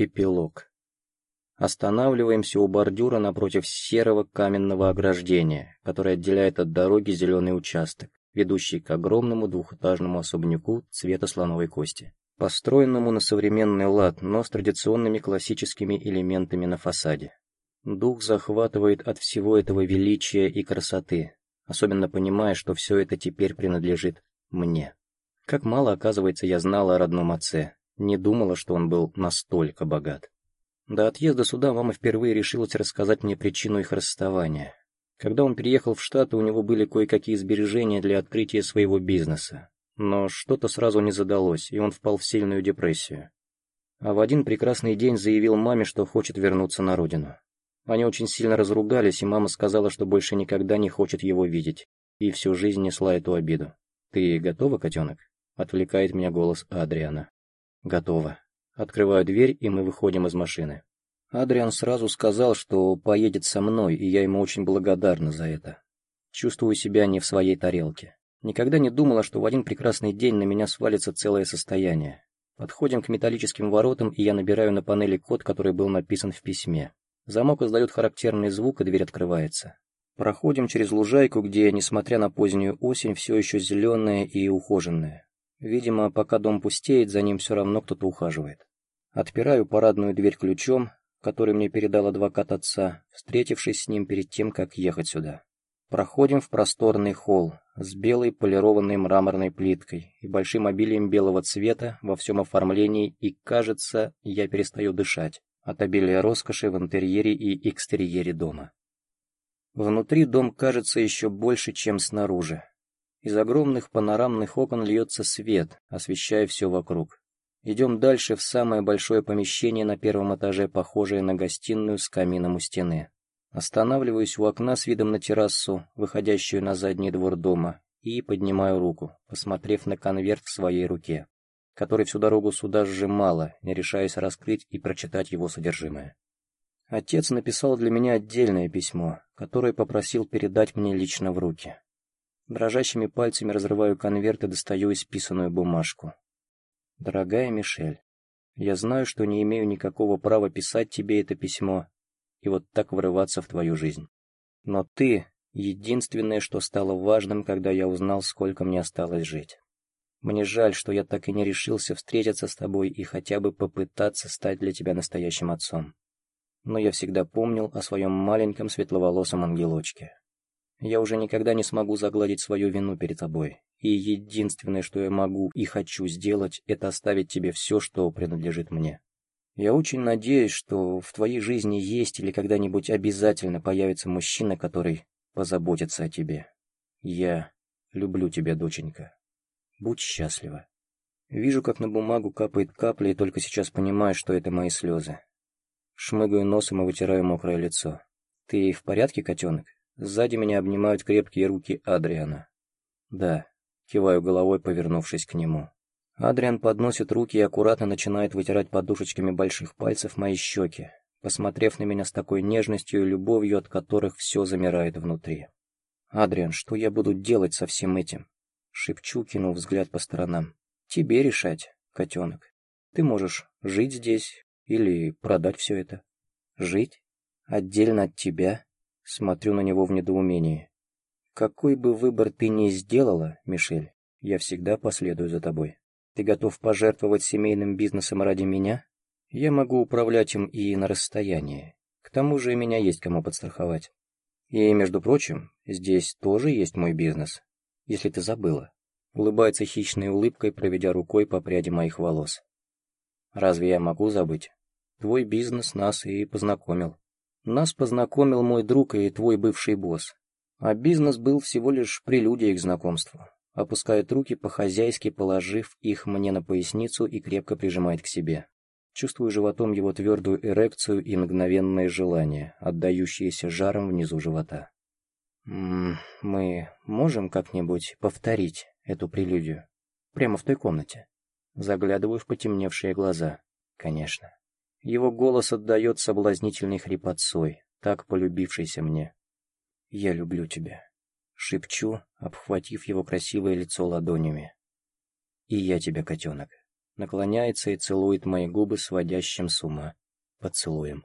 Эпилог. Останавливаемся у бордюра напротив серого каменного ограждения, которое отделяет от дороги зеленый участок, ведущий к огромному двухэтажному особняку цвета слоновой кости, построенному на современный лад, но с традиционными классическими элементами на фасаде. Дух захватывает от всего этого величия и красоты, особенно понимая, что все это теперь принадлежит мне. Как мало, оказывается, я знала о родном отце, не думала, что он был настолько богат. До отъезда сюда мама впервые решилась рассказать мне причину их расставания. Когда он приехал в Штаты, у него были кое-какие сбережения для открытия своего бизнеса. Но что-то сразу не задалось, и он впал в сильную депрессию. А в один прекрасный день заявил маме, что хочет вернуться на родину. Они очень сильно разругались, и мама сказала, что больше никогда не хочет его видеть, и всю жизнь несла эту обиду. «Ты готова, котенок?» — отвлекает меня голос Адриана. «Готово», Открываю дверь, и мы выходим из машины. Адриан сразу сказал, что поедет со мной, и я ему очень благодарна за это. Чувствую себя не в своей тарелке. Никогда не думала, что в один прекрасный день на меня свалится целое состояние. Подходим к металлическим воротам, и я набираю на панели код, который был написан в письме. Замок издает характерный звук, и дверь открывается. Проходим через лужайку, где, несмотря на позднюю осень, все еще зеленая и ухоженная. Видимо, пока дом пустеет, за ним все равно кто-то ухаживает. Отпираю парадную дверь ключом, который мне передал адвокат отца, встретившись с ним перед тем, как ехать сюда. Проходим в просторный холл с белой полированной мраморной плиткой и большим обилием белого цвета во всем оформлении, и, кажется, я перестаю дышать от обилия роскоши в интерьере и экстерьере дома. Внутри дом кажется еще больше, чем снаружи. Из огромных панорамных окон льется свет, освещая все вокруг. Идем дальше в самое большое помещение на первом этаже, похожее на гостиную с камином у стены. Останавливаюсь у окна с видом на террасу, выходящую на задний двор дома, и поднимаю руку, посмотрев на конверт в своей руке, который всю дорогу сюда сжимала, не решаясь раскрыть и прочитать его содержимое. Отец написал для меня отдельное письмо, которое попросил передать мне лично в руки. Дрожащими пальцами разрываю конверт и достаю исписанную бумажку. Дорогая Мишель, я знаю, что не имею никакого права писать тебе это письмо и вот так врываться в твою жизнь. Но ты — единственное, что стало важным, когда я узнал, сколько мне осталось жить. Мне жаль, что я так и не решился встретиться с тобой и хотя бы попытаться стать для тебя настоящим отцом. Но я всегда помнил о своем маленьком светловолосом ангелочке. Я уже никогда не смогу загладить свою вину перед тобой, и единственное, что я могу и хочу сделать, это оставить тебе все, что принадлежит мне. Я очень надеюсь, что в твоей жизни есть или когда-нибудь обязательно появится мужчина, который позаботится о тебе. Я люблю тебя, доченька. Будь счастлива. Вижу, как на бумагу капает капля, и только сейчас понимаю, что это мои слезы. Шмыгаю носом и вытираю мокрое лицо. Ты в порядке, котенок? Сзади меня обнимают крепкие руки Адриана. Да, Киваю головой, повернувшись к нему. Адриан подносит руки и аккуратно начинает вытирать подушечками больших пальцев мои щеки, посмотрев на меня с такой нежностью и любовью, от которых все замирает внутри. «Адриан, что я буду делать со всем этим?» Шепчу, кинув взгляд по сторонам. «Тебе решать, котенок. Ты можешь жить здесь или продать все это. Жить? Отдельно от тебя?» Смотрю на него в недоумении. Какой бы выбор ты ни сделала, Мишель, я всегда последую за тобой. Ты готов пожертвовать семейным бизнесом ради меня? Я могу управлять им и на расстоянии. К тому же меня есть кому подстраховать. И, между прочим, здесь тоже есть мой бизнес, если ты забыла. Улыбается хищной улыбкой, проведя рукой по пряди моих волос. Разве я могу забыть? Твой бизнес нас и познакомил. Нас познакомил мой друг и твой бывший босс. А бизнес был всего лишь прелюдией к знакомству. Опускает руки, по-хозяйски положив их мне на поясницу и крепко прижимает к себе. Чувствую животом его твердую эрекцию и мгновенное желание, отдающееся жаром внизу живота. М -м, мы можем как-нибудь повторить эту прелюдию? Прямо в той комнате? Заглядываю в потемневшие глаза. Конечно. Его голос отдает соблазнительной хрипотцой, так полюбившейся мне. «Я люблю тебя», — шепчу, обхватив его красивое лицо ладонями. «И я тебя, котенок. наклоняется и целует мои губы сводящим с ума поцелуем.